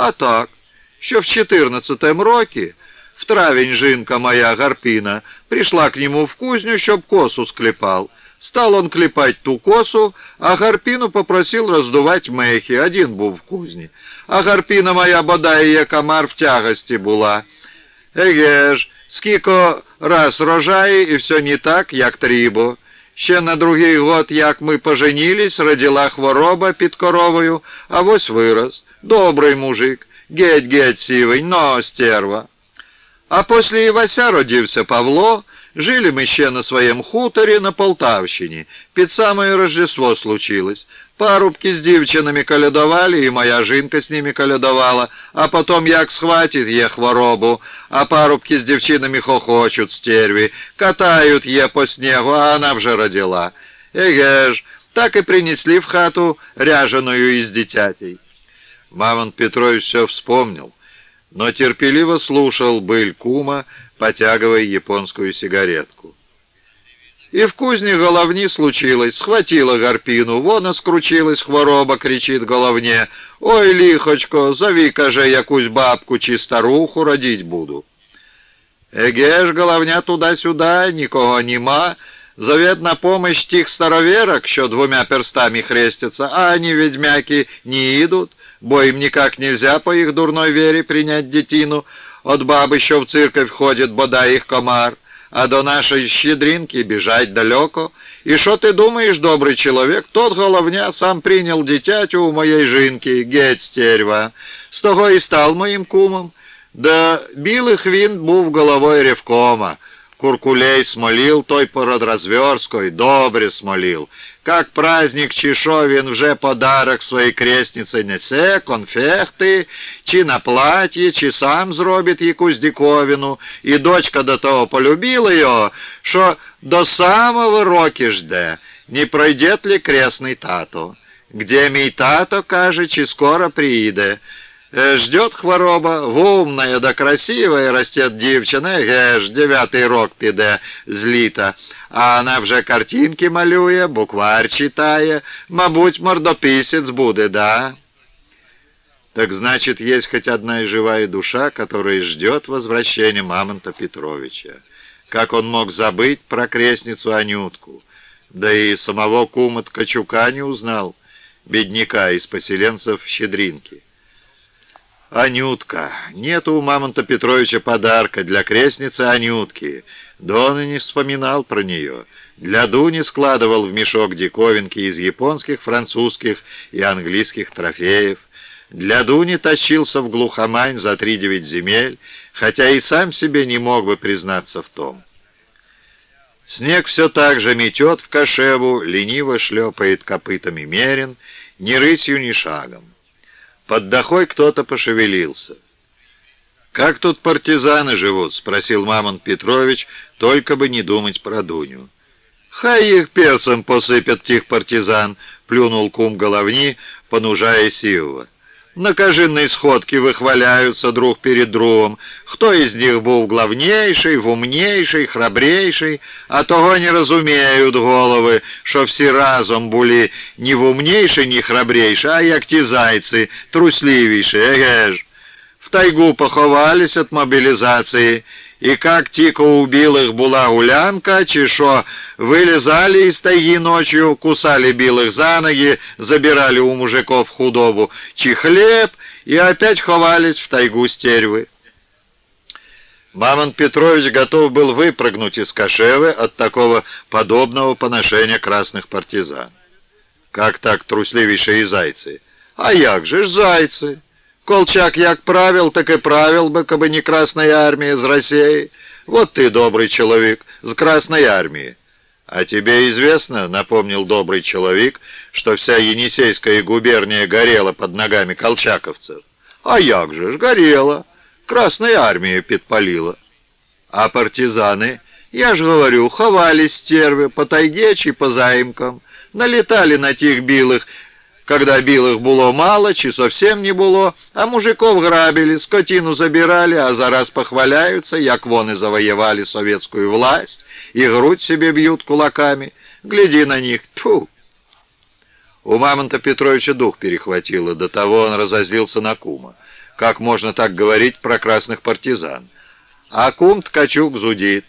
А так, що в 14-м році в травень жінка моя Гарпина пришла к нему в кузню, щоб косу склепал. Стал он клепать ту косу, а Гарпину попросил раздувать мехи. Один був в кузні. А Гарпина моя бодай є комар в тягості була. Еге ж, скільки раз рожає, і все не так, як трібо. Ще на другий год, як ми поженілись, родила хвороба під коровою, а ось вирос. Добрий мужик, геть-геть сівень, но стерва. А після Івася родився Павло, жили ми ще на своєму хуторі на Полтавщині. Під самое Рождество случилось. Парубки з дівчинами колядували, і моя жінка з ними колядувала, а потім як схватить є хворобу, а парубки з дівчинами хохочуть стерві, катають є по снегу, а вона вже родила. Еге ж, так и принесли в хату ряженую из дитятей. Мамонт Петрович все вспомнил, но терпеливо слушал быль кума, потягивая японскую сигаретку. И в кузне головни случилось, схватила Гарпину, вон и скручилась хвороба, кричит головне. Ой, лихочко, зови, каже, якусь бабку чи старуху родить буду. Еге ж, головня туди-сюди, нікого нема, Зовет на помощь тих староверок, що двумя перстами хрестятся, а они, ведьмяки, не идут, бо им никак нельзя по их дурной вере принять детину, от бабы, що в церковь ходит, бодай их комар, а до нашей щедринки бежать далеко. И что ты думаешь, добрый человек, тот головня сам принял дитятю у моей жинки, геть стерва, з того и стал моим кумом. Да білих він був головою ревкома, Куркулей смолил той пород разверской, добре смолил. Как праздник чи шо він вже подарок своїй крестниці несе, конфекти, чи на платье, чи сам зробить якусь диковину, і дочка до того полюбила його, що до самого роки жде, не пройде ли крестний тато. Где мій тато, каже, чи скоро приїде. Э, ждет хвороба, умная да красивая растет дівчина, геш, дев'ятий рок піде з літа, а вона вже картинки малює, буквар читає, мабуть, мордописец буде, да? Так значит, есть хоть одна и живая душа, которая ждет возвращения Мамонта Петровича. Как он мог забыть про крестницу Анютку? Да и самого кума Ткачука не узнал, бедняка из поселенцев Щедринки. Анютка. Нету у Мамонта Петровича подарка для крестницы Анютки. Да он и не вспоминал про нее. Для Дуни складывал в мешок диковинки из японских, французских и английских трофеев. Для Дуни тащился в глухомань за три девять земель, хотя и сам себе не мог бы признаться в том. Снег все так же метет в кошеву, лениво шлепает копытами мерен, ни рысью, ни шагом. Под дохой кто-то пошевелился. «Как тут партизаны живут?» — спросил Мамонт Петрович, только бы не думать про Дуню. «Хай их перцем посыпят тих партизан!» — плюнул кум головни, понужая Сивова. На кажинной сходке выхваляются друг перед другом, кто из них був главнейший, вумнейший, храбрейший, а того не разумеют головы, що всі разом були не вумнейші, не храбрейші, а як ті зайці, трусливіші, еге ж. В тайгу поховались от мобилизации, и как тільки у білих була гулянка, чи що, вылезали из тайги ночью, кусали белых за ноги, забирали у мужиков худобу, чи хлеб, и опять ховались в тайгу стервы. Мамонт Петрович готов был выпрыгнуть из Кашевы от такого подобного поношения красных партизан. Как так трусливейшие зайцы? А як же ж зайцы? Колчак як правил, так и правил бы, кабы не Красная Армия из России. Вот ты, добрый человек, с Красной Армии. А тебе известно, напомнил добрый человек, что вся Енисейская губерния горела под ногами колчаковцев. А як же ж горела? Красная Армия подпалила. А партизаны, я ж говорю, ховались стервы по тайге чи по заимкам, налетали на тех билых, когда білих було мало, чи совсем не було, а мужиков грабили, скотину забирали, а зараз похваляются, як вони завоевали советскую власть, и грудь себе бьют кулаками. Гляди на них, тьфу! У Мамонта Петровича дух перехватило, до того он разозлился на кума. Как можно так говорить про красных партизан? А кум Ткачук зудит.